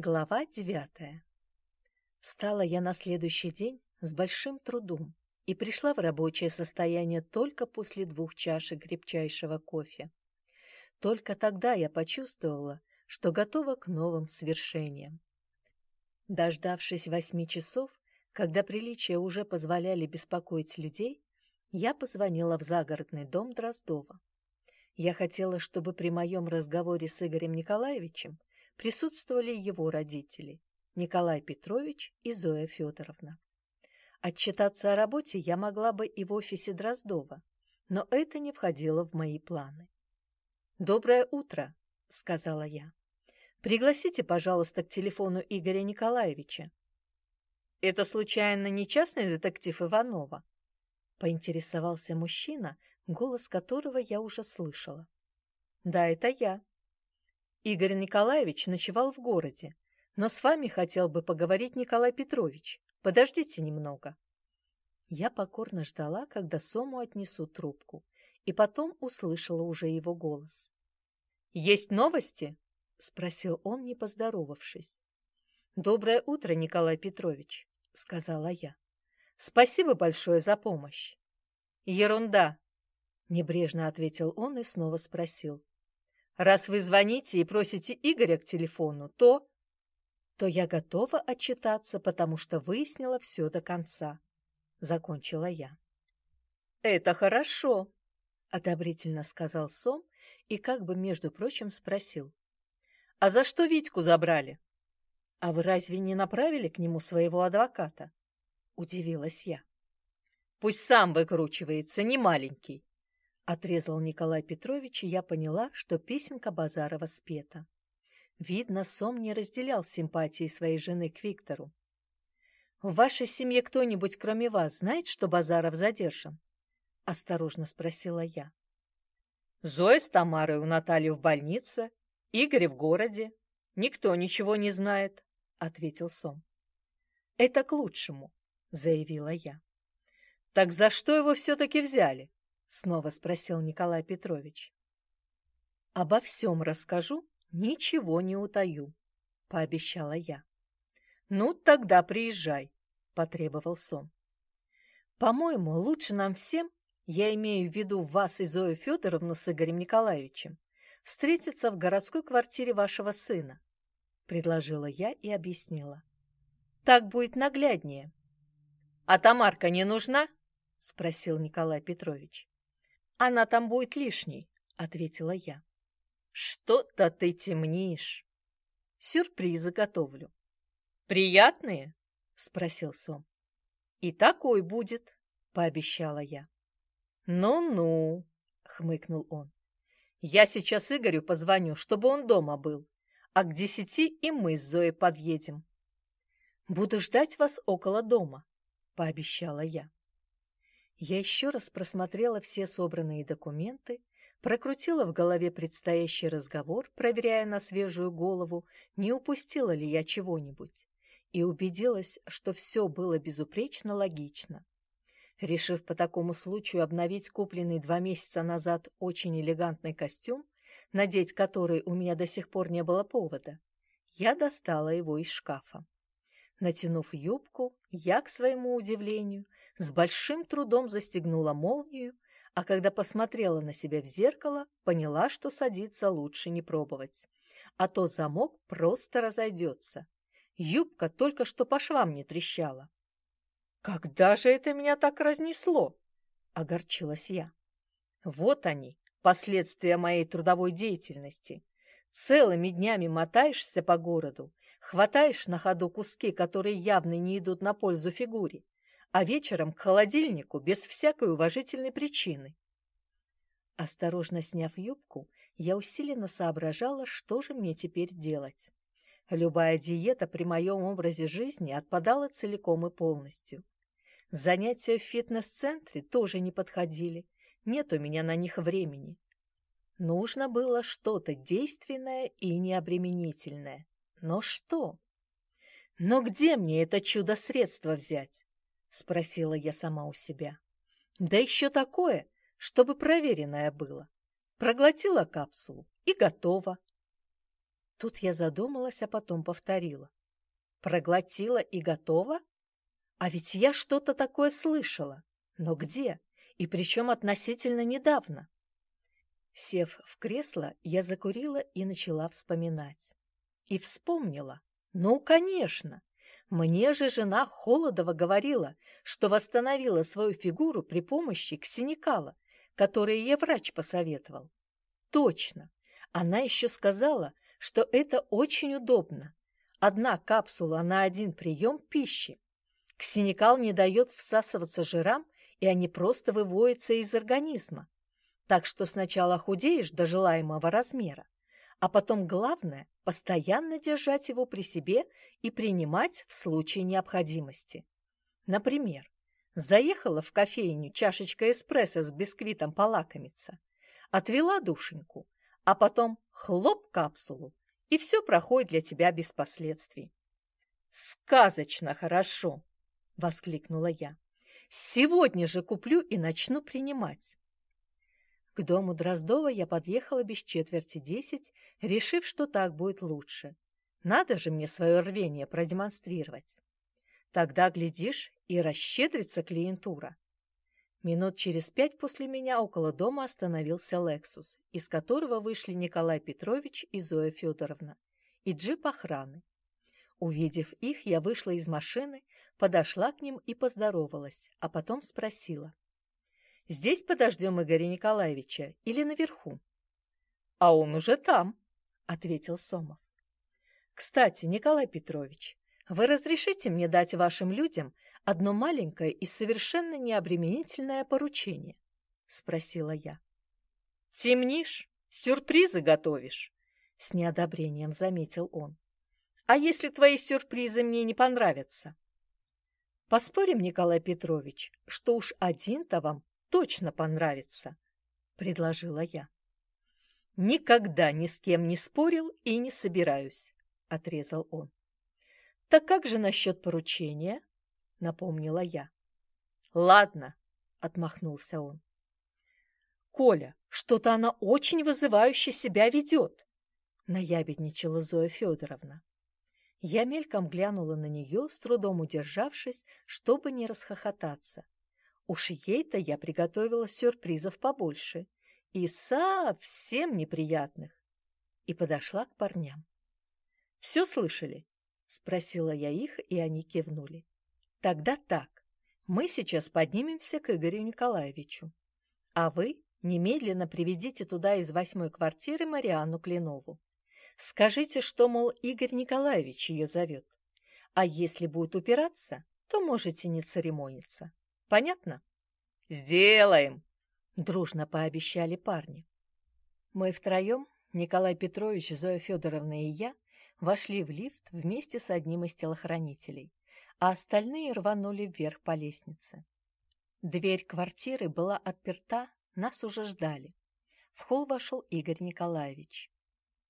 Глава девятая. Встала я на следующий день с большим трудом и пришла в рабочее состояние только после двух чашек крепчайшего кофе. Только тогда я почувствовала, что готова к новым свершениям. Дождавшись восьми часов, когда приличия уже позволяли беспокоить людей, я позвонила в загородный дом Дроздова. Я хотела, чтобы при моем разговоре с Игорем Николаевичем присутствовали его родители Николай Петрович и Зоя Федоровна. Отчитаться о работе я могла бы и в офисе Дроздова, но это не входило в мои планы. «Доброе утро», — сказала я. «Пригласите, пожалуйста, к телефону Игоря Николаевича». «Это, случайно, не частный детектив Иванова?» — поинтересовался мужчина, голос которого я уже слышала. «Да, это я», Игорь Николаевич ночевал в городе, но с вами хотел бы поговорить Николай Петрович. Подождите немного. Я покорно ждала, когда Сому отнесут трубку, и потом услышала уже его голос. «Есть новости?» — спросил он, не поздоровавшись. «Доброе утро, Николай Петрович», — сказала я. «Спасибо большое за помощь». «Ерунда», — небрежно ответил он и снова спросил. Раз вы звоните и просите Игоря к телефону, то... То я готова отчитаться, потому что выяснила все до конца. Закончила я. Это хорошо, одобрительно сказал Сом и как бы, между прочим, спросил. А за что Витьку забрали? А вы разве не направили к нему своего адвоката? Удивилась я. Пусть сам выкручивается, не маленький. Отрезал Николай Петрович, и я поняла, что песенка Базарова спета. Видно, Сом не разделял симпатии своей жены к Виктору. «В вашей семье кто-нибудь, кроме вас, знает, что Базаров задержан?» — осторожно спросила я. «Зоя с Тамарой у Натальи в больнице, Игорь в городе. Никто ничего не знает», — ответил Сом. «Это к лучшему», — заявила я. «Так за что его все-таки взяли?» Снова спросил Николай Петрович. Обо всем расскажу, ничего не утаю, пообещала я. Ну, тогда приезжай, потребовал Сон. По-моему, лучше нам всем, я имею в виду вас и Зою Федоровну с Игорем Николаевичем, встретиться в городской квартире вашего сына, предложила я и объяснила. Так будет нагляднее. А Тамарка не нужна? спросил Николай Петрович. Она там будет лишней, ответила я. Что-то ты темнишь. Сюрпризы готовлю. Приятные? спросил Сом. И такой будет, пообещала я. Ну-ну, хмыкнул он. Я сейчас Игорю позвоню, чтобы он дома был, а к десяти и мы с Зоей подъедем. Буду ждать вас около дома, пообещала я. Я еще раз просмотрела все собранные документы, прокрутила в голове предстоящий разговор, проверяя на свежую голову, не упустила ли я чего-нибудь, и убедилась, что все было безупречно логично. Решив по такому случаю обновить купленный два месяца назад очень элегантный костюм, надеть который у меня до сих пор не было повода, я достала его из шкафа. Натянув юбку, я, к своему удивлению, с большим трудом застегнула молнию, а когда посмотрела на себя в зеркало, поняла, что садиться лучше не пробовать. А то замок просто разойдется. Юбка только что по швам не трещала. «Когда же это меня так разнесло?» — огорчилась я. «Вот они, последствия моей трудовой деятельности. Целыми днями мотаешься по городу, хватаешь на ходу куски, которые явно не идут на пользу фигуре, а вечером к холодильнику без всякой уважительной причины. Осторожно сняв юбку, я усиленно соображала, что же мне теперь делать. Любая диета при моем образе жизни отпадала целиком и полностью. Занятия в фитнес-центре тоже не подходили, нет у меня на них времени. Нужно было что-то действенное и необременительное. Но что? Но где мне это чудо-средство взять? — спросила я сама у себя. «Да еще такое, чтобы проверенное было. Проглотила капсулу и готово». Тут я задумалась, а потом повторила. Проглотила и готова? А ведь я что-то такое слышала. Но где? И причем относительно недавно. Сев в кресло, я закурила и начала вспоминать. И вспомнила. Ну, конечно. Мне же жена Холодова говорила, что восстановила свою фигуру при помощи ксеникала, который ей врач посоветовал. Точно. Она еще сказала, что это очень удобно. Одна капсула на один прием пищи. Ксеникал не дает всасываться жирам, и они просто выводятся из организма. Так что сначала худеешь до желаемого размера, а потом главное – постоянно держать его при себе и принимать в случае необходимости. Например, заехала в кофейню чашечка эспрессо с бисквитом полакомиться, отвела душеньку, а потом хлоп капсулу, и все проходит для тебя без последствий. «Сказочно хорошо!» – воскликнула я. «Сегодня же куплю и начну принимать». К дому Дроздова я подъехала без четверти десять, решив, что так будет лучше. Надо же мне свое рвение продемонстрировать. Тогда, глядишь, и расщедрится клиентура. Минут через пять после меня около дома остановился «Лексус», из которого вышли Николай Петрович и Зоя Федоровна, и джип охраны. Увидев их, я вышла из машины, подошла к ним и поздоровалась, а потом спросила. «Здесь подождем Игоря Николаевича или наверху?» «А он уже там», — ответил Сомов. «Кстати, Николай Петрович, вы разрешите мне дать вашим людям одно маленькое и совершенно необременительное поручение?» — спросила я. «Темнишь? Сюрпризы готовишь?» — с неодобрением заметил он. «А если твои сюрпризы мне не понравятся?» «Поспорим, Николай Петрович, что уж один-то вам точно понравится», — предложила я. «Никогда ни с кем не спорил и не собираюсь», — отрезал он. «Так как же насчет поручения?» — напомнила я. «Ладно», — отмахнулся он. «Коля, что-то она очень вызывающе себя ведет», — наябедничала Зоя Федоровна. Я мельком глянула на нее, с трудом удержавшись, чтобы не расхохотаться. Уж ей-то я приготовила сюрпризов побольше и совсем неприятных. И подошла к парням. «Все слышали?» — спросила я их, и они кивнули. Тогда так. Мы сейчас поднимемся к Игорю Николаевичу. А вы немедленно приведите туда из восьмой квартиры Марианну Кленову. Скажите, что, мол, Игорь Николаевич ее зовет. А если будет упираться, то можете не церемониться. Понятно? Сделаем! Дружно пообещали парни. Мы втроем, Николай Петрович, Зоя Федоровна и я, вошли в лифт вместе с одним из телохранителей а остальные рванули вверх по лестнице. Дверь квартиры была отперта, нас уже ждали. В холл вошел Игорь Николаевич.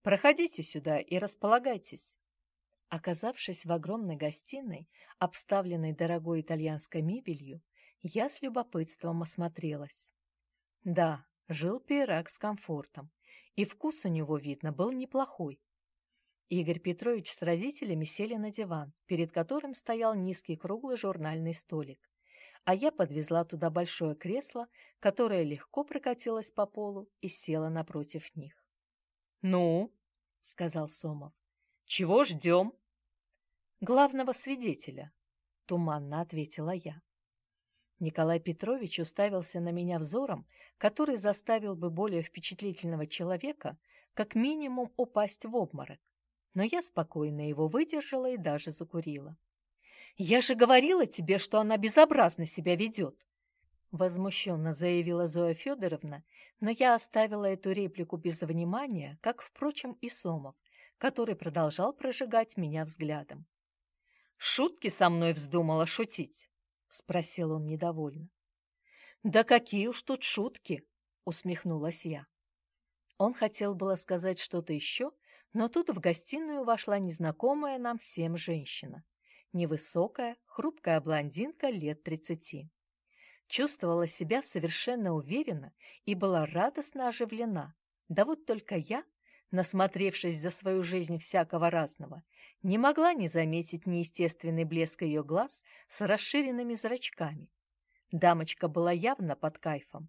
«Проходите сюда и располагайтесь». Оказавшись в огромной гостиной, обставленной дорогой итальянской мебелью, я с любопытством осмотрелась. Да, жил Пирак с комфортом, и вкус у него, видно, был неплохой. Игорь Петрович с родителями сели на диван, перед которым стоял низкий круглый журнальный столик. А я подвезла туда большое кресло, которое легко прокатилось по полу и села напротив них. «Ну?» — сказал Сомов. «Чего ждем?» «Главного свидетеля», — туманно ответила я. Николай Петрович уставился на меня взором, который заставил бы более впечатлительного человека как минимум упасть в обморок но я спокойно его выдержала и даже закурила. «Я же говорила тебе, что она безобразно себя ведет!» Возмущенно заявила Зоя Федоровна, но я оставила эту реплику без внимания, как, впрочем, и Сомов, который продолжал прожигать меня взглядом. «Шутки со мной вздумала шутить?» — спросил он недовольно. «Да какие уж тут шутки!» — усмехнулась я. Он хотел было сказать что-то еще, но тут в гостиную вошла незнакомая нам всем женщина. Невысокая, хрупкая блондинка лет тридцати. Чувствовала себя совершенно уверенно и была радостно оживлена. Да вот только я, насмотревшись за свою жизнь всякого разного, не могла не заметить неестественный блеск ее глаз с расширенными зрачками. Дамочка была явно под кайфом.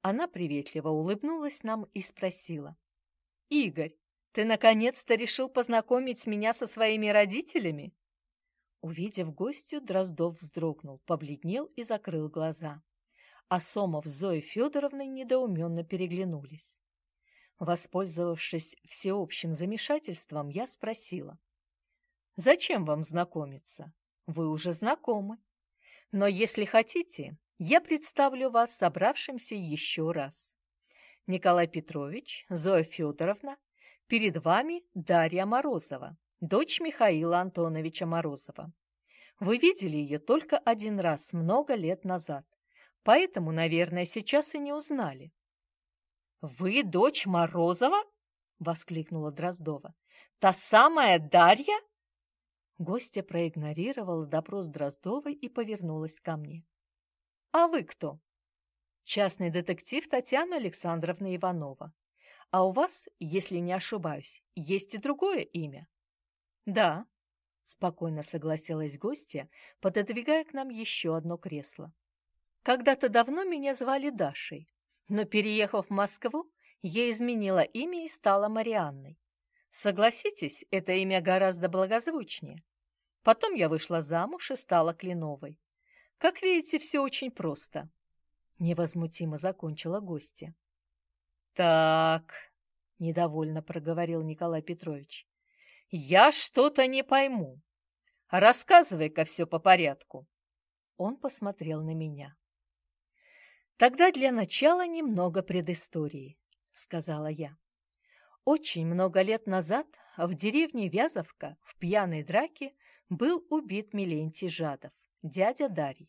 Она приветливо улыбнулась нам и спросила. «Игорь, ты наконец-то решил познакомить меня со своими родителями?» Увидев гостью, Дроздов вздрогнул, побледнел и закрыл глаза. А Сомов с Зоей Федоровной недоуменно переглянулись. Воспользовавшись всеобщим замешательством, я спросила. «Зачем вам знакомиться? Вы уже знакомы. Но если хотите, я представлю вас собравшимся еще раз. Николай Петрович, Зоя Федоровна, перед вами Дарья Морозова, дочь Михаила Антоновича Морозова. Вы видели ее только один раз, много лет назад, поэтому, наверное, сейчас и не узнали. «Вы дочь Морозова?» — воскликнула Дроздова. «Та самая Дарья?» Гостья проигнорировала допрос Дроздовой и повернулась ко мне. «А вы кто?» «Частный детектив Татьяна Александровна Иванова. А у вас, если не ошибаюсь, есть и другое имя?» «Да», — спокойно согласилась гостья, пододвигая к нам еще одно кресло. «Когда-то давно меня звали Дашей, но, переехав в Москву, я изменила имя и стала Марианной. Согласитесь, это имя гораздо благозвучнее. Потом я вышла замуж и стала Кленовой. Как видите, все очень просто. Невозмутимо закончила гостья. «Так», — недовольно проговорил Николай Петрович, — «я что-то не пойму. Рассказывай-ка все по порядку». Он посмотрел на меня. «Тогда для начала немного предыстории», — сказала я. Очень много лет назад в деревне Вязовка в пьяной драке был убит Милентий Жадов, дядя Дарьи.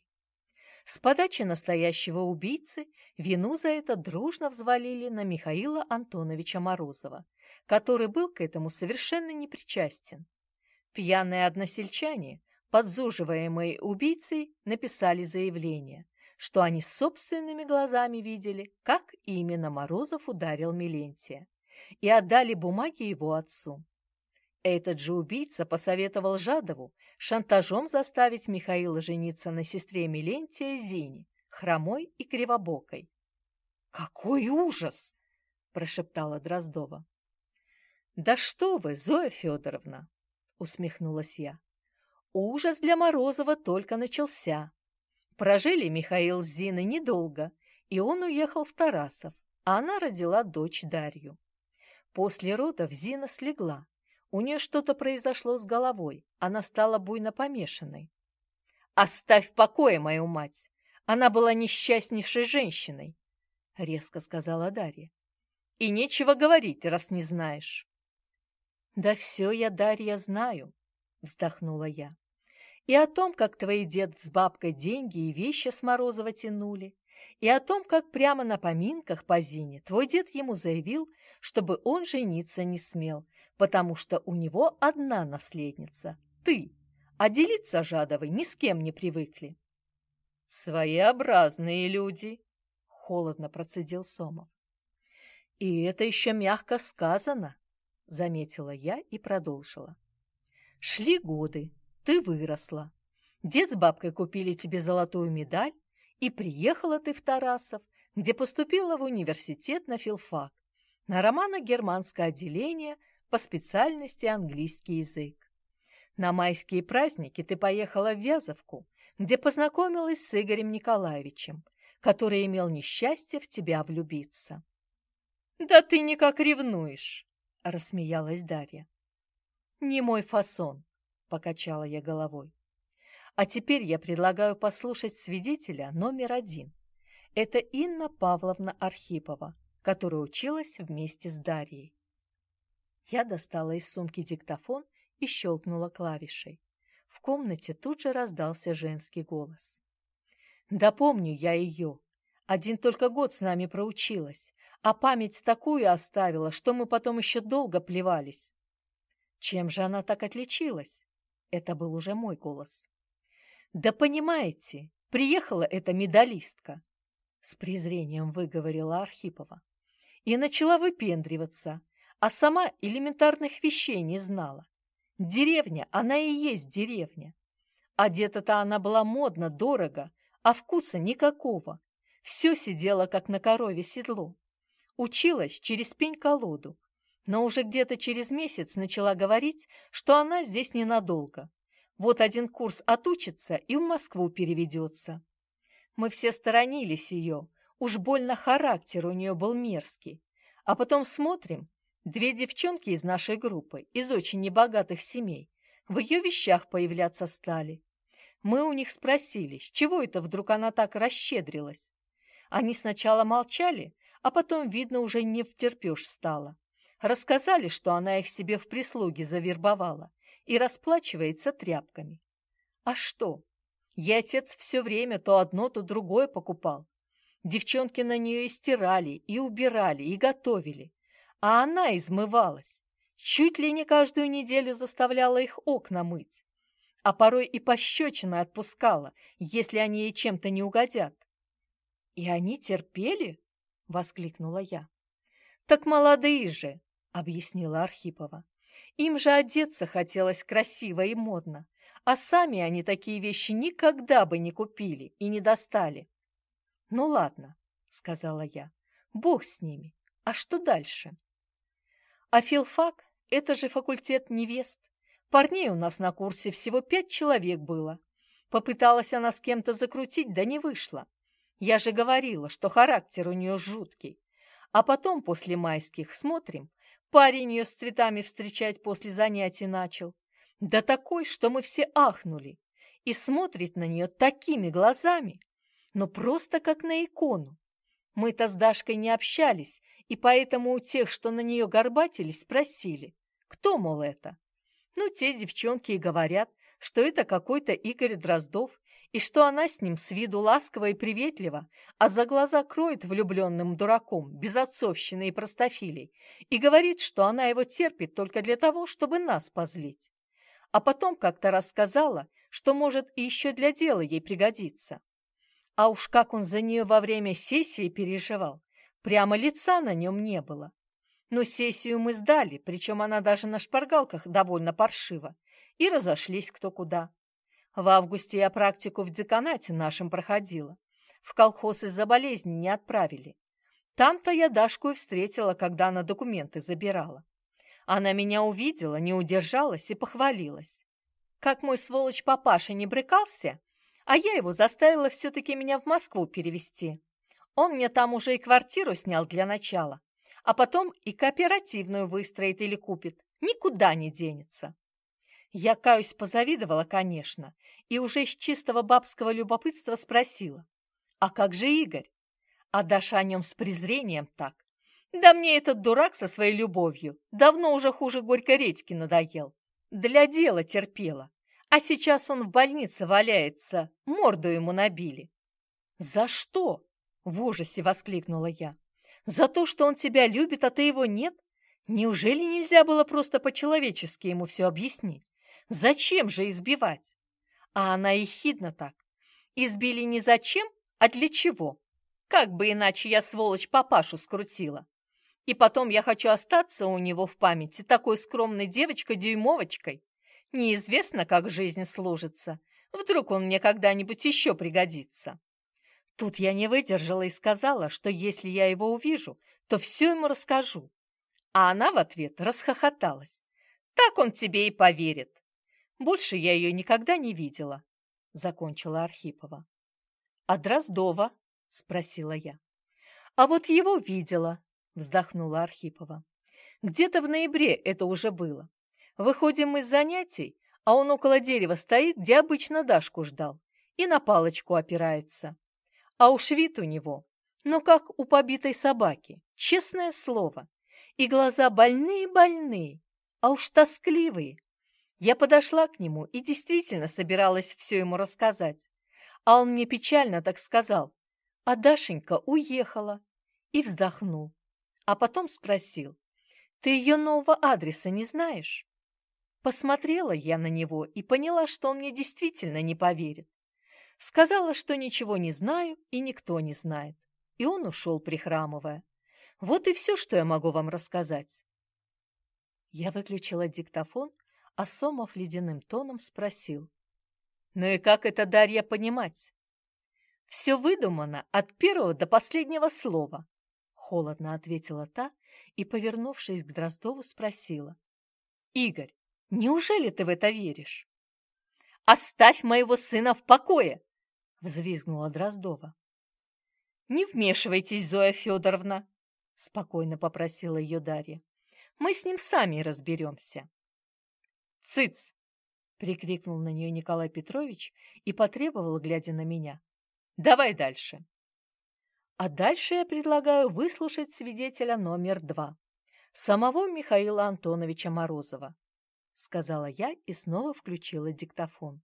С подачи настоящего убийцы вину за это дружно взвалили на Михаила Антоновича Морозова, который был к этому совершенно непричастен. Пьяные односельчане, подзуживаемые убийцей, написали заявление, что они собственными глазами видели, как именно Морозов ударил Милентия, и отдали бумаги его отцу. Этот же убийца посоветовал Жадову шантажом заставить Михаила жениться на сестре Милентия Зине, хромой и кривобокой. «Какой ужас!» – прошептала Дроздова. «Да что вы, Зоя Федоровна!» – усмехнулась я. «Ужас для Морозова только начался. Прожили Михаил с Зиной недолго, и он уехал в Тарасов, а она родила дочь Дарью. После родов Зина слегла. У нее что-то произошло с головой, она стала буйно помешанной. «Оставь в покое мою мать! Она была несчастнейшей женщиной!» — резко сказала Дарья. «И нечего говорить, раз не знаешь». «Да все я, Дарья, знаю», — вздохнула я и о том, как твои дед с бабкой деньги и вещи с Морозова тянули, и о том, как прямо на поминках по Зине твой дед ему заявил, чтобы он жениться не смел, потому что у него одна наследница – ты, а делиться Жадовой ни с кем не привыкли. «Своеобразные люди», – холодно процедил Сомов. «И это еще мягко сказано», – заметила я и продолжила. Шли годы, ты выросла. Дед с бабкой купили тебе золотую медаль, и приехала ты в Тарасов, где поступила в университет на филфак, на романо-германское отделение по специальности английский язык. На майские праздники ты поехала в Вязовку, где познакомилась с Игорем Николаевичем, который имел несчастье в тебя влюбиться. «Да ты никак ревнуешь!» – рассмеялась Дарья. «Не мой фасон», – покачала я головой. А теперь я предлагаю послушать свидетеля номер один. Это Инна Павловна Архипова, которая училась вместе с Дарьей. Я достала из сумки диктофон и щелкнула клавишей. В комнате тут же раздался женский голос. «Да помню я ее. Один только год с нами проучилась, а память такую оставила, что мы потом еще долго плевались». «Чем же она так отличилась?» Это был уже мой голос. «Да понимаете, приехала эта медалистка», — с презрением выговорила Архипова, и начала выпендриваться, а сама элементарных вещей не знала. Деревня, она и есть деревня. Одета-то она была модно, дорого, а вкуса никакого. Все сидело, как на корове седло. Училась через пень-колоду, но уже где-то через месяц начала говорить, что она здесь ненадолго. Вот один курс отучится и в Москву переведется. Мы все сторонились ее, уж больно характер у нее был мерзкий. А потом смотрим, две девчонки из нашей группы, из очень небогатых семей, в ее вещах появляться стали. Мы у них спросили, с чего это вдруг она так расщедрилась. Они сначала молчали, а потом, видно, уже не втерпешь стало. Рассказали, что она их себе в прислуге завербовала и расплачивается тряпками. А что? Я отец все время то одно, то другое покупал. Девчонки на нее и стирали, и убирали, и готовили. А она измывалась. Чуть ли не каждую неделю заставляла их окна мыть. А порой и пощечины отпускала, если они ей чем-то не угодят. «И они терпели?» — воскликнула я. «Так молодые же!» — объяснила Архипова. «Им же одеться хотелось красиво и модно, а сами они такие вещи никогда бы не купили и не достали. «Ну ладно», — сказала я, — «бог с ними. А что дальше?» «А филфак — это же факультет невест. Парней у нас на курсе всего пять человек было. Попыталась она с кем-то закрутить, да не вышло. Я же говорила, что характер у нее жуткий. А потом, после майских, смотрим, парень ее с цветами встречать после занятий начал. Да такой, что мы все ахнули. И смотрит на нее такими глазами, но просто как на икону. Мы-то с Дашкой не общались, и поэтому у тех, что на нее горбатились, спросили, кто, мол, это? Ну, те девчонки и говорят, что это какой-то Игорь Дроздов, и что она с ним с виду ласково и приветлива, а за глаза кроет влюбленным дураком, без отцовщины и простофилей, и говорит, что она его терпит только для того, чтобы нас позлить а потом как-то рассказала, что может и еще для дела ей пригодиться. А уж как он за нее во время сессии переживал, прямо лица на нем не было. Но сессию мы сдали, причем она даже на шпаргалках довольно паршива, и разошлись кто куда. В августе я практику в деканате нашем проходила. В колхоз из-за болезни не отправили. Там-то я Дашку и встретила, когда она документы забирала. Она меня увидела, не удержалась и похвалилась. Как мой сволочь папаша не брыкался, а я его заставила все-таки меня в Москву перевести. Он мне там уже и квартиру снял для начала, а потом и кооперативную выстроит или купит. Никуда не денется. Я, каюсь, позавидовала, конечно, и уже с чистого бабского любопытства спросила. А как же Игорь? А Даша о нем с презрением так. Да мне этот дурак со своей любовью давно уже хуже горькой редьки надоел. Для дела терпела. А сейчас он в больнице валяется, морду ему набили. «За что?» — в ужасе воскликнула я. «За то, что он тебя любит, а ты его нет? Неужели нельзя было просто по-человечески ему все объяснить? Зачем же избивать?» А она ехидно так. «Избили не зачем, а для чего? Как бы иначе я, сволочь, папашу скрутила?» И потом я хочу остаться у него в памяти такой скромной девочкой-дюймовочкой. Неизвестно, как жизнь сложится. Вдруг он мне когда-нибудь еще пригодится. Тут я не выдержала и сказала, что если я его увижу, то все ему расскажу. А она в ответ расхохоталась. Так он тебе и поверит. Больше я ее никогда не видела, — закончила Архипова. — А Дроздова? — спросила я. — А вот его видела, вздохнула Архипова. Где-то в ноябре это уже было. Выходим мы с занятий, а он около дерева стоит, где обычно Дашку ждал, и на палочку опирается. А уж вид у него, ну как у побитой собаки, честное слово. И глаза больные-больные, а уж тоскливые. Я подошла к нему и действительно собиралась все ему рассказать. А он мне печально так сказал, а Дашенька уехала. И вздохнул а потом спросил, «Ты ее нового адреса не знаешь?» Посмотрела я на него и поняла, что он мне действительно не поверит. Сказала, что ничего не знаю и никто не знает. И он ушел, прихрамывая. Вот и все, что я могу вам рассказать. Я выключила диктофон, а Сомов ледяным тоном спросил. «Ну и как это, Дарья, понимать?» «Все выдумано от первого до последнего слова», — холодно ответила та и, повернувшись к Дроздову, спросила. «Игорь, неужели ты в это веришь?» «Оставь моего сына в покое!» — взвизгнула Дроздова. «Не вмешивайтесь, Зоя Федоровна!» — спокойно попросила ее Дарья. «Мы с ним сами разберемся». «Цыц!» — прикрикнул на нее Николай Петрович и потребовал, глядя на меня. «Давай дальше». А дальше я предлагаю выслушать свидетеля номер два, самого Михаила Антоновича Морозова, сказала я и снова включила диктофон.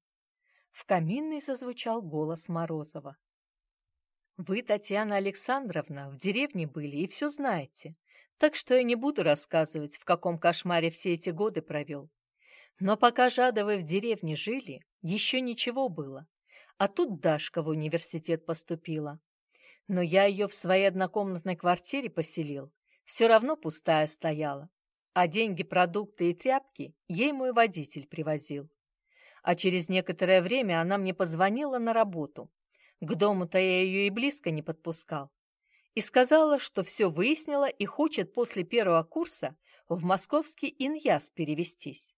В каминной зазвучал голос Морозова. Вы, Татьяна Александровна, в деревне были и все знаете, так что я не буду рассказывать, в каком кошмаре все эти годы провел. Но пока Жадовы в деревне жили, еще ничего было. А тут Дашка в университет поступила. Но я ее в своей однокомнатной квартире поселил. Все равно пустая стояла. А деньги, продукты и тряпки ей мой водитель привозил. А через некоторое время она мне позвонила на работу. К дому-то я ее и близко не подпускал. И сказала, что все выяснила и хочет после первого курса в московский иньяс перевестись.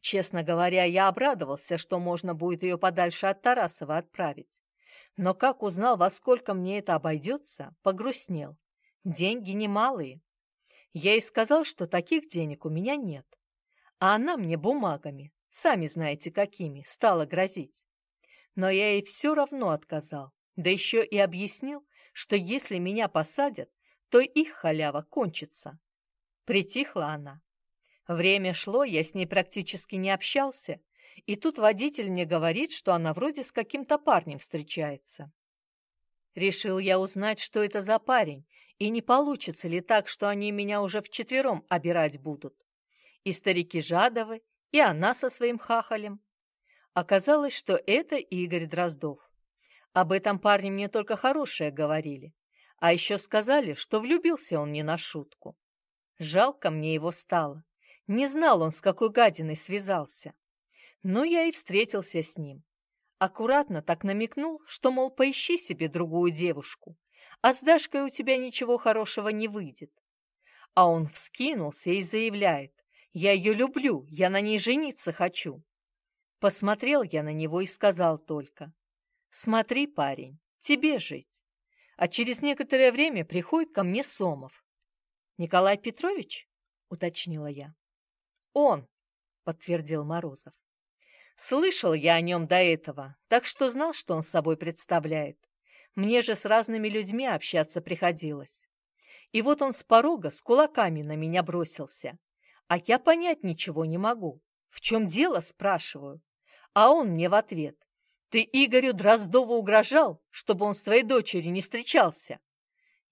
Честно говоря, я обрадовался, что можно будет ее подальше от Тарасова отправить. Но как узнал, во сколько мне это обойдется, погрустнел. Деньги немалые. Я ей сказал, что таких денег у меня нет. А она мне бумагами, сами знаете какими, стала грозить. Но я ей все равно отказал, да еще и объяснил, что если меня посадят, то их халява кончится. Притихла она, Время шло, я с ней практически не общался, и тут водитель мне говорит, что она вроде с каким-то парнем встречается. Решил я узнать, что это за парень, и не получится ли так, что они меня уже вчетвером обирать будут. И старики Жадовы, и она со своим хахалем. Оказалось, что это Игорь Дроздов. Об этом парне мне только хорошее говорили. А еще сказали, что влюбился он не на шутку. Жалко мне его стало. Не знал он, с какой гадиной связался. Но я и встретился с ним. Аккуратно так намекнул, что, мол, поищи себе другую девушку, а с Дашкой у тебя ничего хорошего не выйдет. А он вскинулся и заявляет, я ее люблю, я на ней жениться хочу. Посмотрел я на него и сказал только, смотри, парень, тебе жить. А через некоторое время приходит ко мне Сомов. Николай Петрович? уточнила я. «Он», — подтвердил Морозов. «Слышал я о нем до этого, так что знал, что он собой представляет. Мне же с разными людьми общаться приходилось. И вот он с порога с кулаками на меня бросился. А я понять ничего не могу. В чем дело, спрашиваю. А он мне в ответ. Ты Игорю Дроздову угрожал, чтобы он с твоей дочерью не встречался?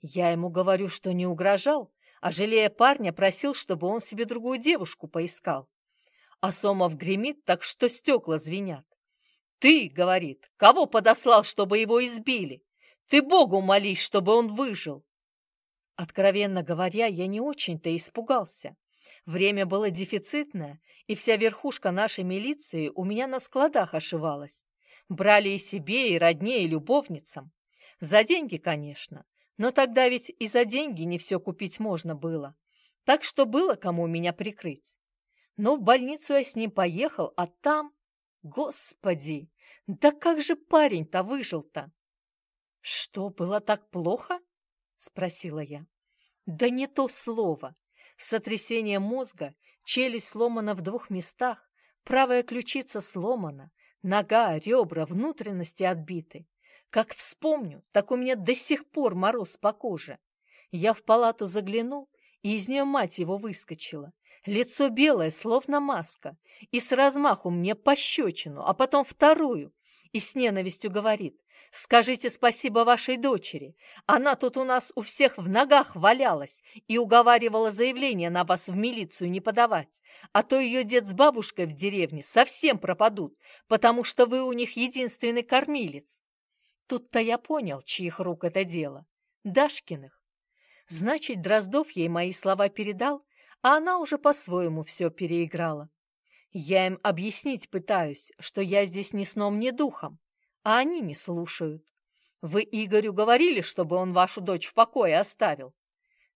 Я ему говорю, что не угрожал, а, жалея парня, просил, чтобы он себе другую девушку поискал. А Сомов гремит так, что стекла звенят. «Ты, — говорит, — кого подослал, чтобы его избили? Ты Богу молись, чтобы он выжил!» Откровенно говоря, я не очень-то испугался. Время было дефицитное, и вся верхушка нашей милиции у меня на складах ошивалась. Брали и себе, и родне, и любовницам. За деньги, конечно, но тогда ведь и за деньги не все купить можно было, так что было кому меня прикрыть. Но в больницу я с ним поехал, а там... Господи, да как же парень-то выжил-то? Что, было так плохо? Спросила я. Да не то слово. Сотрясение мозга, челюсть сломана в двух местах, правая ключица сломана, нога, ребра, внутренности отбиты. Как вспомню, так у меня до сих пор мороз по коже. Я в палату заглянул, и из нее мать его выскочила. Лицо белое, словно маска, и с размаху мне пощечину, а потом вторую, и с ненавистью говорит, «Скажите спасибо вашей дочери. Она тут у нас у всех в ногах валялась и уговаривала заявление на вас в милицию не подавать, а то ее дед с бабушкой в деревне совсем пропадут, потому что вы у них единственный кормилец». Тут-то я понял, чьих рук это дело. Дашкиных. Значит, Дроздов ей мои слова передал, а она уже по-своему все переиграла. Я им объяснить пытаюсь, что я здесь ни сном, ни духом, а они не слушают. Вы Игорю говорили, чтобы он вашу дочь в покое оставил?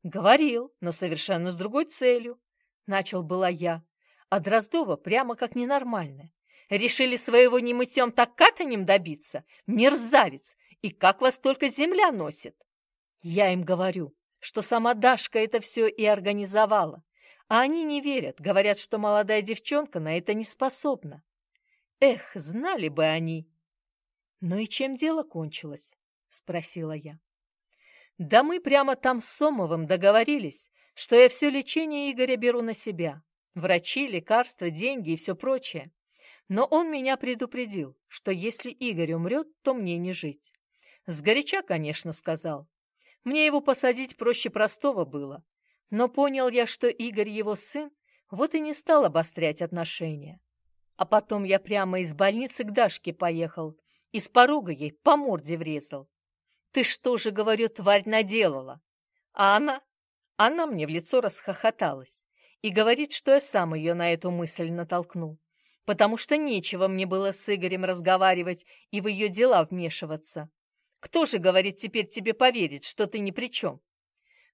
Говорил, но совершенно с другой целью. Начал была я, а Дроздова прямо как ненормальная. Решили своего немытьем так катанем добиться? Мерзавец! И как вас только земля носит? Я им говорю, что сама Дашка это все и организовала. А они не верят, говорят, что молодая девчонка на это не способна. Эх, знали бы они. Ну и чем дело кончилось? Спросила я. Да мы прямо там с Сомовым договорились, что я все лечение Игоря беру на себя. Врачи, лекарства, деньги и все прочее. Но он меня предупредил, что если Игорь умрет, то мне не жить. Сгоряча, конечно, сказал. Мне его посадить проще простого было. Но понял я, что Игорь его сын, вот и не стал обострять отношения. А потом я прямо из больницы к Дашке поехал и с порога ей по морде врезал. «Ты что же, говорю, тварь наделала?» А она? Она мне в лицо расхохоталась и говорит, что я сам ее на эту мысль натолкнул, потому что нечего мне было с Игорем разговаривать и в ее дела вмешиваться. Кто же, говорит, теперь тебе поверит, что ты ни при чем?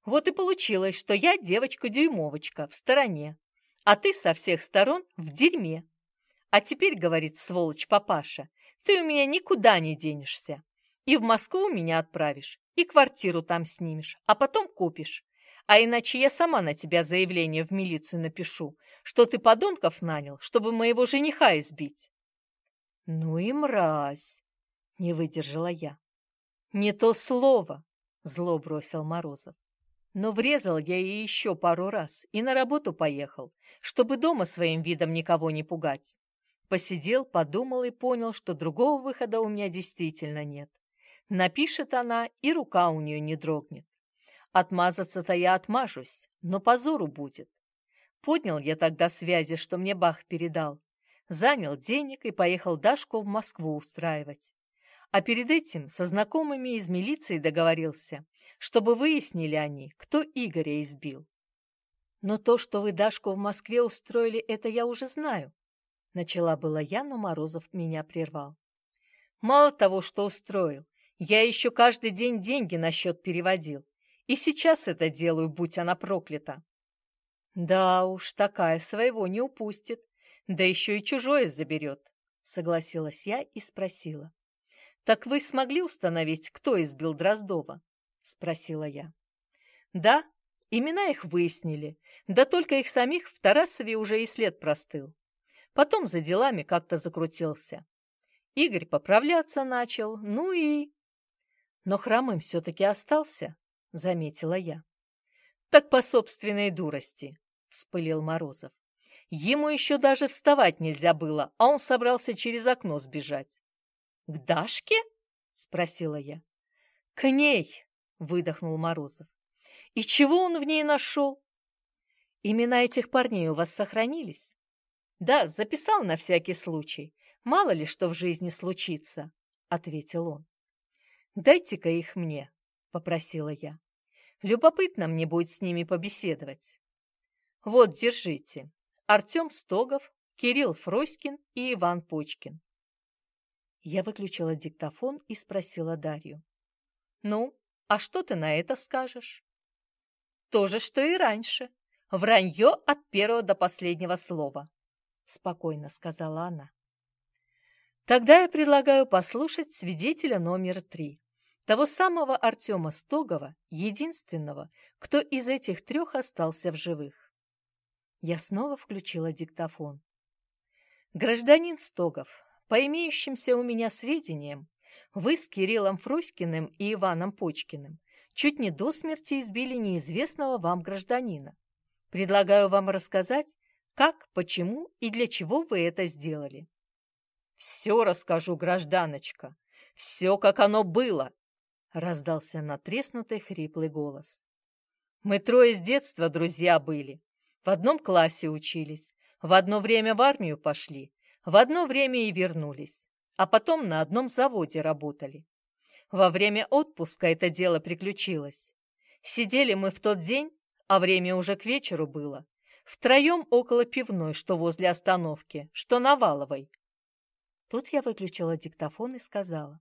Вот и получилось, что я девочка-дюймовочка в стороне, а ты со всех сторон в дерьме. А теперь, говорит сволочь папаша, ты у меня никуда не денешься. И в Москву меня отправишь, и квартиру там снимешь, а потом купишь. А иначе я сама на тебя заявление в милицию напишу, что ты подонков нанял, чтобы моего жениха избить. Ну и мразь, не выдержала я. Не то слово, зло бросил Морозов. Но врезал я ей еще пару раз и на работу поехал, чтобы дома своим видом никого не пугать. Посидел, подумал и понял, что другого выхода у меня действительно нет. Напишет она, и рука у нее не дрогнет. Отмазаться-то я отмажусь, но позору будет. Поднял я тогда связи, что мне Бах передал. Занял денег и поехал Дашку в Москву устраивать. А перед этим со знакомыми из милиции договорился, чтобы выяснили они, кто Игоря избил. Но то, что вы Дашку в Москве устроили, это я уже знаю. Начала была я, но Морозов меня прервал. Мало того, что устроил, я еще каждый день деньги на счет переводил. И сейчас это делаю, будь она проклята. Да уж, такая своего не упустит, да еще и чужое заберет, согласилась я и спросила. Так вы смогли установить, кто избил Дроздова? — спросила я. «Да, имена их выяснили, да только их самих в Тарасове уже и след простыл. Потом за делами как-то закрутился. Игорь поправляться начал, ну и... Но хромым все-таки остался, — заметила я. Так по собственной дурости, — вспылил Морозов. Ему еще даже вставать нельзя было, а он собрался через окно сбежать. — К Дашке? — спросила я. — К ней, — выдохнул Морозов. «И чего он в ней нашел?» «Имена этих парней у вас сохранились?» «Да, записал на всякий случай. Мало ли что в жизни случится», — ответил он. «Дайте-ка их мне», — попросила я. «Любопытно мне будет с ними побеседовать». «Вот, держите. Артем Стогов, Кирилл Фроськин и Иван Почкин». Я выключила диктофон и спросила Дарью. «Ну, а что ты на это скажешь? То же, что и раньше. Вранье от первого до последнего слова, спокойно сказала она. Тогда я предлагаю послушать свидетеля номер три, того самого Артема Стогова, единственного, кто из этих трех остался в живых. Я снова включила диктофон. Гражданин Стогов, по имеющимся у меня сведениям, вы с Кириллом Фроськиным и Иваном Почкиным чуть не до смерти избили неизвестного вам гражданина. Предлагаю вам рассказать, как, почему и для чего вы это сделали. «Все расскажу, гражданочка, все, как оно было!» Раздался натреснутый хриплый голос. «Мы трое с детства друзья были, в одном классе учились, в одно время в армию пошли, в одно время и вернулись а потом на одном заводе работали. Во время отпуска это дело приключилось. Сидели мы в тот день, а время уже к вечеру было. Втроем около пивной, что возле остановки, что на Валовой. Тут я выключила диктофон и сказала.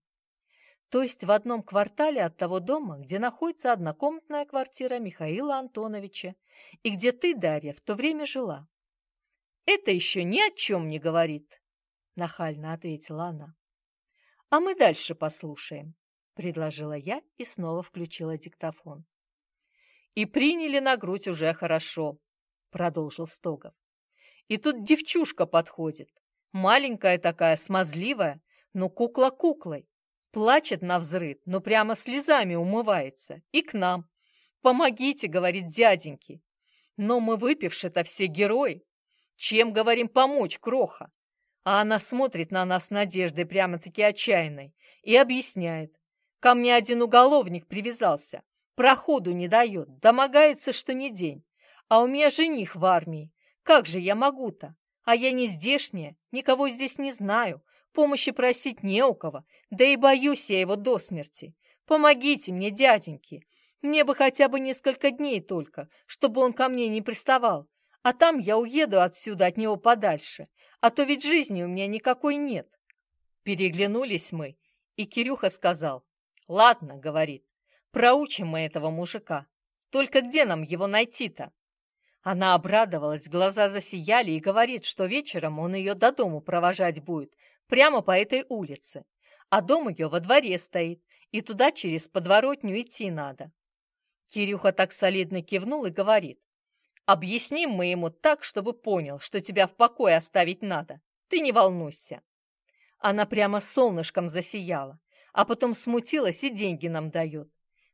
То есть в одном квартале от того дома, где находится однокомнатная квартира Михаила Антоновича, и где ты, Дарья, в то время жила. Это еще ни о чем не говорит, нахально ответила она. А мы дальше послушаем, предложила я и снова включила диктофон. И приняли на грудь уже хорошо, продолжил Стогов. И тут девчушка подходит, маленькая такая, смазливая, но кукла куклой. Плачет на взрыд, но прямо слезами умывается. И к нам. «Помогите», — говорит дяденьки. Но мы выпивши-то все герои. Чем, говорим, помочь, кроха? А она смотрит на нас надеждой прямо-таки отчаянной и объясняет. Ко мне один уголовник привязался. Проходу не дает, домогается, что не день. А у меня жених в армии. Как же я могу-то? А я не здешняя, никого здесь не знаю. Помощи просить не у кого, да и боюсь я его до смерти. Помогите мне, дяденьки. Мне бы хотя бы несколько дней только, чтобы он ко мне не приставал. А там я уеду отсюда от него подальше. А то ведь жизни у меня никакой нет. Переглянулись мы, и Кирюха сказал. «Ладно», — говорит, — «проучим мы этого мужика. Только где нам его найти-то?» Она обрадовалась, глаза засияли и говорит, что вечером он ее до дому провожать будет, прямо по этой улице. А дом ее во дворе стоит, и туда через подворотню идти надо. Кирюха так солидно кивнул и говорит. «Объясним мы ему так, чтобы понял, что тебя в покое оставить надо. Ты не волнуйся». Она прямо солнышком засияла, а потом смутилась и деньги нам дает.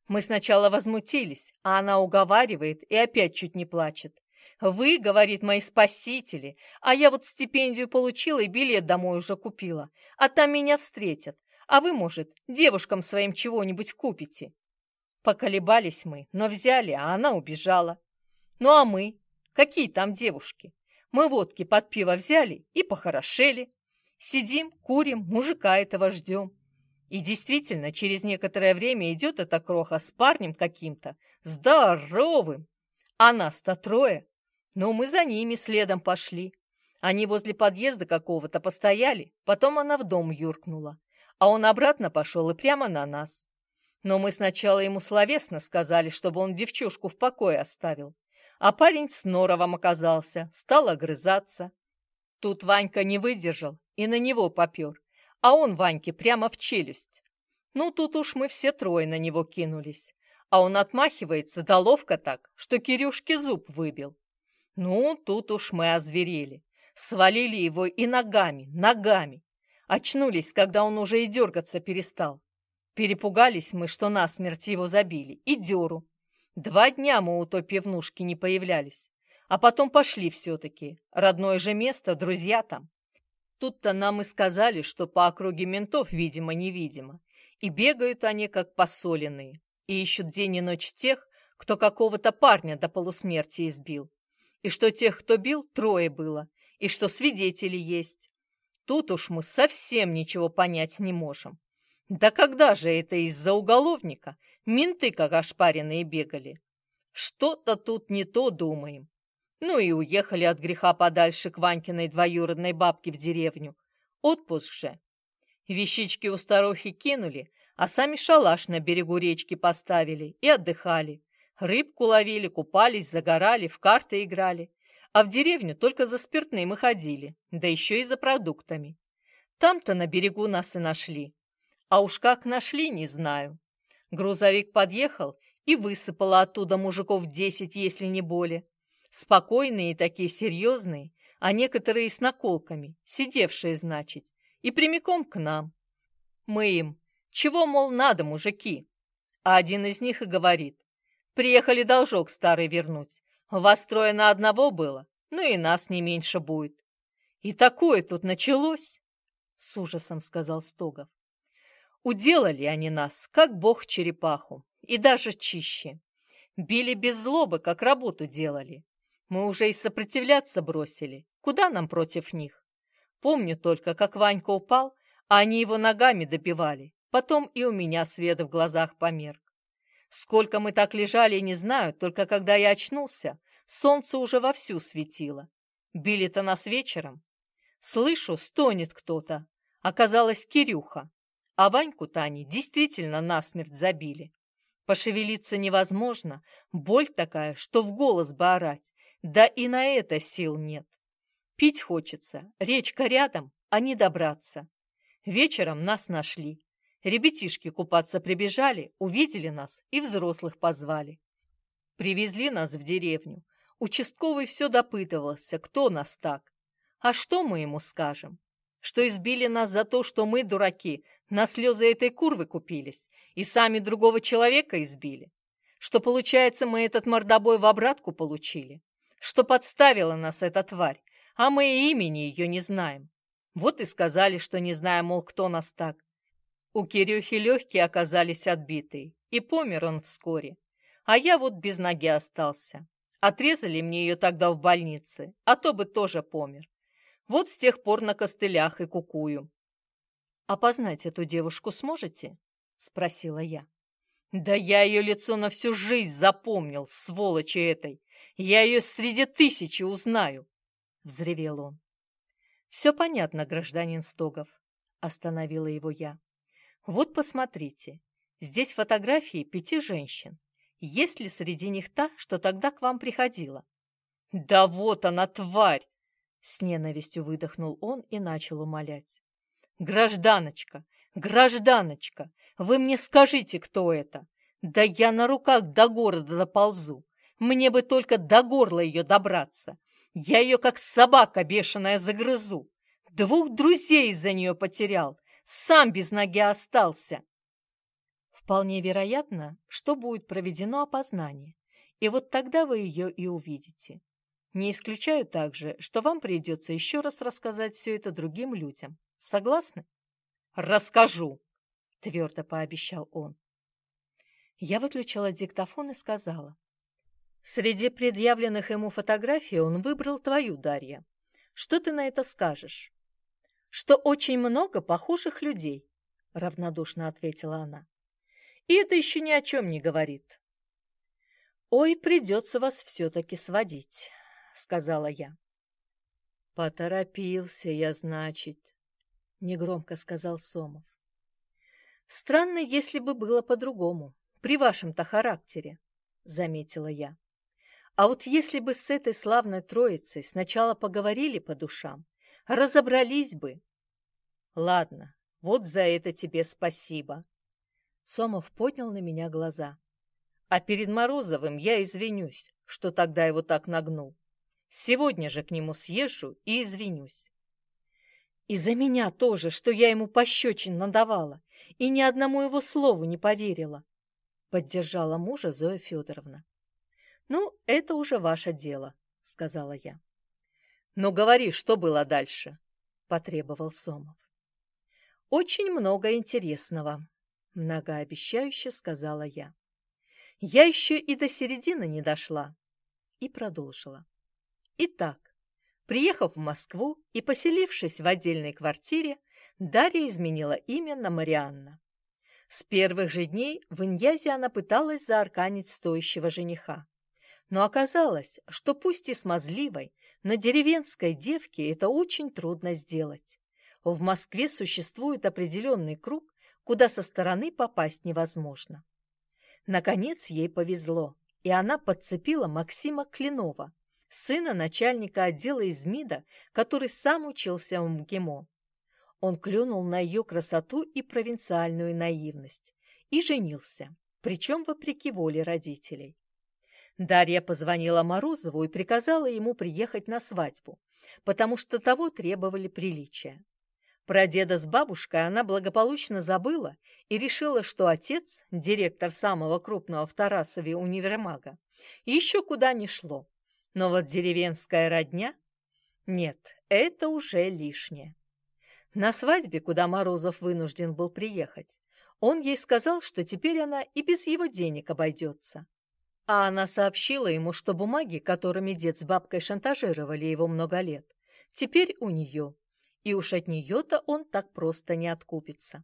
Мы сначала возмутились, а она уговаривает и опять чуть не плачет. «Вы, — говорит, — мои спасители, а я вот стипендию получила и билет домой уже купила, а там меня встретят, а вы, может, девушкам своим чего-нибудь купите». Поколебались мы, но взяли, а она убежала. Ну а мы? Какие там девушки? Мы водки под пиво взяли и похорошели. Сидим, курим, мужика этого ждем. И действительно, через некоторое время идет эта кроха с парнем каким-то, здоровым. А нас-то трое. Но мы за ними следом пошли. Они возле подъезда какого-то постояли, потом она в дом юркнула. А он обратно пошел и прямо на нас. Но мы сначала ему словесно сказали, чтобы он девчушку в покое оставил. А парень с норовом оказался, стал огрызаться. Тут Ванька не выдержал и на него попер, а он Ваньке прямо в челюсть. Ну, тут уж мы все трое на него кинулись. А он отмахивается, да ловко так, что Кирюшке зуб выбил. Ну, тут уж мы озверели. Свалили его и ногами, ногами. Очнулись, когда он уже и дергаться перестал. Перепугались мы, что насмерть его забили, и дёру. Два дня мы у той пивнушки не появлялись, а потом пошли все-таки. Родное же место, друзья там. Тут-то нам и сказали, что по округе ментов, видимо-невидимо, и бегают они, как посоленные, и ищут день и ночь тех, кто какого-то парня до полусмерти избил, и что тех, кто бил, трое было, и что свидетели есть. Тут уж мы совсем ничего понять не можем. Да когда же это из-за уголовника? Менты как ошпаренные бегали. Что-то тут не то думаем. Ну и уехали от греха подальше к Ванькиной двоюродной бабке в деревню. Отпуск же. Вещички у старухи кинули, а сами шалаш на берегу речки поставили и отдыхали. Рыбку ловили, купались, загорали, в карты играли. А в деревню только за спиртным и ходили, да еще и за продуктами. Там-то на берегу нас и нашли. А уж как нашли, не знаю. Грузовик подъехал и высыпало оттуда мужиков десять, если не более. Спокойные такие серьезные, а некоторые с наколками, сидевшие, значит, и прямиком к нам. Мы им, чего, мол, надо, мужики? А один из них и говорит, приехали должок старый вернуть. Вас трое на одного было, ну и нас не меньше будет. И такое тут началось, с ужасом сказал Стогов. Уделали они нас, как бог черепаху, и даже чище. Били без злобы, как работу делали. Мы уже и сопротивляться бросили. Куда нам против них? Помню только, как Ванька упал, а они его ногами добивали. Потом и у меня свет в глазах померк. Сколько мы так лежали, не знаю, только когда я очнулся, солнце уже вовсю светило. Били-то нас вечером. Слышу, стонет кто-то. Оказалось, Кирюха. А Ваньку Тани действительно насмерть забили. Пошевелиться невозможно, боль такая, что в голос бы орать. Да и на это сил нет. Пить хочется, речка рядом, а не добраться. Вечером нас нашли. Ребятишки купаться прибежали, увидели нас и взрослых позвали. Привезли нас в деревню. Участковый все допытывался, кто нас так. А что мы ему скажем? Что избили нас за то, что мы, дураки, на слезы этой курвы купились и сами другого человека избили? Что, получается, мы этот мордобой в обратку получили? Что подставила нас эта тварь, а мы и имени ее не знаем? Вот и сказали, что не знаем, мол, кто нас так. У Кирюхи легкие оказались отбитые, и помер он вскоре. А я вот без ноги остался. Отрезали мне ее тогда в больнице, а то бы тоже помер. Вот с тех пор на костылях и кукую. «Опознать эту девушку сможете?» — спросила я. «Да я ее лицо на всю жизнь запомнил, сволочи этой! Я ее среди тысячи узнаю!» — взревел он. «Все понятно, гражданин Стогов», — остановила его я. «Вот посмотрите, здесь фотографии пяти женщин. Есть ли среди них та, что тогда к вам приходила?» «Да вот она, тварь!» С ненавистью выдохнул он и начал умолять. «Гражданочка! Гражданочка! Вы мне скажите, кто это? Да я на руках до города доползу. Мне бы только до горла ее добраться. Я ее, как собака бешеная, загрызу. Двух друзей из-за нее потерял. Сам без ноги остался. Вполне вероятно, что будет проведено опознание. И вот тогда вы ее и увидите. Не исключаю также, что вам придется еще раз рассказать все это другим людям. Согласны? Расскажу, твердо пообещал он. Я выключила диктофон и сказала. Среди предъявленных ему фотографий он выбрал твою, Дарья. Что ты на это скажешь? Что очень много похожих людей, равнодушно ответила она. И это еще ни о чем не говорит. Ой, придется вас все-таки сводить, сказала я. Поторопился я, значит, негромко сказал Сомов. Странно, если бы было по-другому, при вашем-то характере, заметила я. А вот если бы с этой славной троицей сначала поговорили по душам, разобрались бы. Ладно, вот за это тебе спасибо. Сомов поднял на меня глаза. А перед Морозовым я извинюсь, что тогда его так нагнул. Сегодня же к нему съезжу и извинюсь. И за меня тоже, что я ему пощечин надавала и ни одному его слову не поверила, поддержала мужа Зоя Федоровна. «Ну, это уже ваше дело», — сказала я. «Ну, говори, что было дальше?» — потребовал Сомов. «Очень много интересного», — многообещающе сказала я. «Я еще и до середины не дошла». И продолжила. Итак, приехав в Москву и поселившись в отдельной квартире, Дарья изменила имя на Марианна. С первых же дней в Иньязе она пыталась заарканить стоящего жениха. Но оказалось, что пусть и смазливой, но деревенской девке это очень трудно сделать. В Москве существует определенный круг, куда со стороны попасть невозможно. Наконец ей повезло, и она подцепила Максима Клинова, сына начальника отдела из МИДа, который сам учился в МГИМО. Он клюнул на ее красоту и провинциальную наивность и женился, причем вопреки воле родителей. Дарья позвонила Морозову и приказала ему приехать на свадьбу, потому что того требовали приличия. Про деда с бабушкой она благополучно забыла и решила, что отец, директор самого крупного в Тарасове универмага, еще куда ни шло. Но вот деревенская родня? Нет, это уже лишнее. На свадьбе, куда Морозов вынужден был приехать, он ей сказал, что теперь она и без его денег обойдется. А она сообщила ему, что бумаги, которыми дед с бабкой шантажировали его много лет, теперь у нее, и уж от нее-то он так просто не откупится.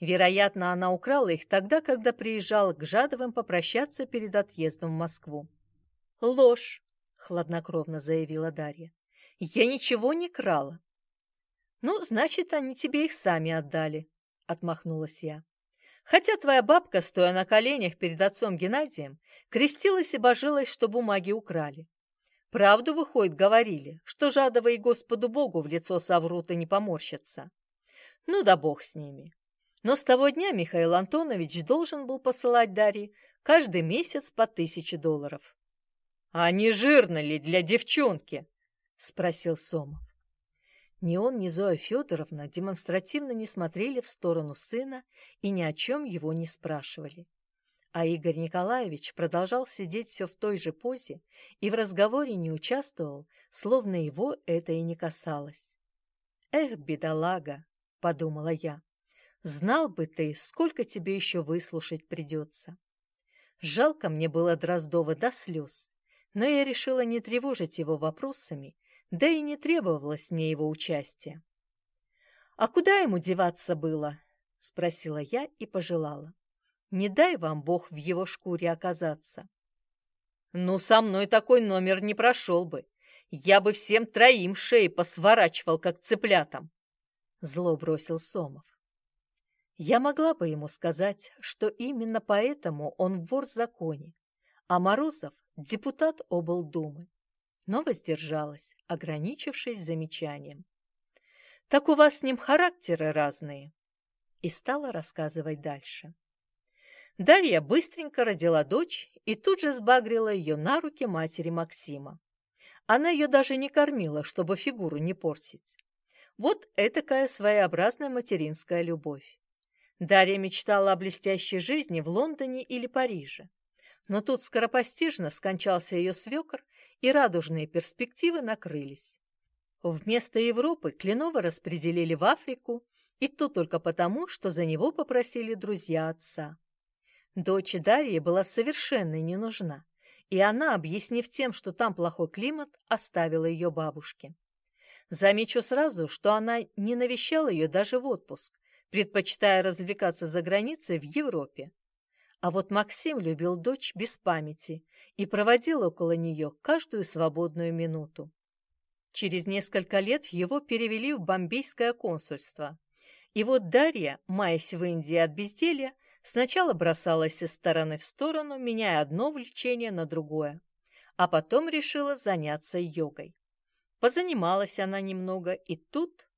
Вероятно, она украла их тогда, когда приезжала к Жадовым попрощаться перед отъездом в Москву. Ложь. хладнокровно заявила Дарья. «Я ничего не крала». «Ну, значит, они тебе их сами отдали», — отмахнулась я. «Хотя твоя бабка, стоя на коленях перед отцом Геннадием, крестилась и божилась, что бумаги украли. Правду, выходит, говорили, что жадовые Господу Богу в лицо соврут и не поморщатся. Ну да бог с ними. Но с того дня Михаил Антонович должен был посылать Дарье каждый месяц по тысяче долларов. «А не жирно ли для девчонки?» — спросил Сомов. Ни он, ни Зоя Федоровна демонстративно не смотрели в сторону сына и ни о чем его не спрашивали. А Игорь Николаевич продолжал сидеть все в той же позе и в разговоре не участвовал, словно его это и не касалось. «Эх, бедолага!» — подумала я. «Знал бы ты, сколько тебе еще выслушать придется!» Жалко мне было Дроздова до слез, но я решила не тревожить его вопросами, да и не требовалось мне его участия. «А куда ему деваться было?» — спросила я и пожелала. «Не дай вам Бог в его шкуре оказаться». «Ну, со мной такой номер не прошел бы. Я бы всем троим шеи посворачивал, как цыплятам!» Зло бросил Сомов. Я могла бы ему сказать, что именно поэтому он вор в законе, а Морозов депутат облдумы, но воздержалась, ограничившись замечанием. «Так у вас с ним характеры разные», и стала рассказывать дальше. Дарья быстренько родила дочь и тут же сбагрила ее на руки матери Максима. Она ее даже не кормила, чтобы фигуру не портить. Вот этакая своеобразная материнская любовь. Дарья мечтала о блестящей жизни в Лондоне или Париже. Но тут скоропостижно скончался ее свекр, и радужные перспективы накрылись. Вместо Европы Клинова распределили в Африку, и то только потому, что за него попросили друзья отца. Дочь Дарьи была совершенно не нужна, и она, объяснив тем, что там плохой климат, оставила ее бабушке. Замечу сразу, что она не навещала ее даже в отпуск, предпочитая развлекаться за границей в Европе. А вот Максим любил дочь без памяти и проводил около нее каждую свободную минуту. Через несколько лет его перевели в бомбейское консульство. И вот Дарья, маясь в Индии от безделья, сначала бросалась из стороны в сторону, меняя одно влечение на другое, а потом решила заняться йогой. Позанималась она немного, и тут...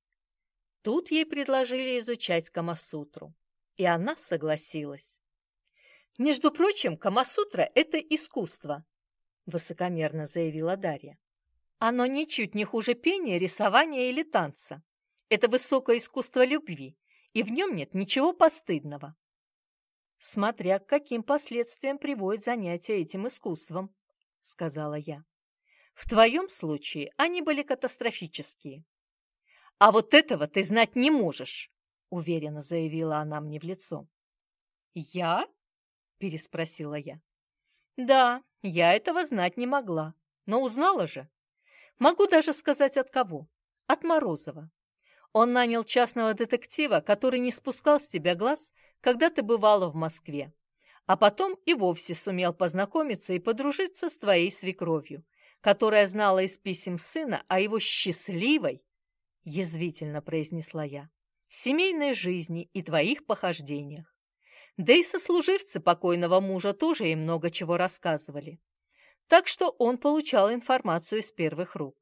Тут ей предложили изучать Камасутру, и она согласилась. «Между прочим, Камасутра – это искусство», – высокомерно заявила Дарья. «Оно ничуть не хуже пения, рисования или танца. Это высокое искусство любви, и в нем нет ничего постыдного». «Смотря к каким последствиям приводит занятие этим искусством», – сказала я. «В твоем случае они были катастрофические». «А вот этого ты знать не можешь», – уверенно заявила она мне в лицо. «Я?» – переспросила я. «Да, я этого знать не могла, но узнала же. Могу даже сказать от кого. От Морозова. Он нанял частного детектива, который не спускал с тебя глаз, когда ты бывала в Москве. А потом и вовсе сумел познакомиться и подружиться с твоей свекровью, которая знала из писем сына о его счастливой, язвительно произнесла я, семейной жизни и твоих похождениях. Да и сослуживцы покойного мужа тоже им много чего рассказывали. Так что он получал информацию из первых рук.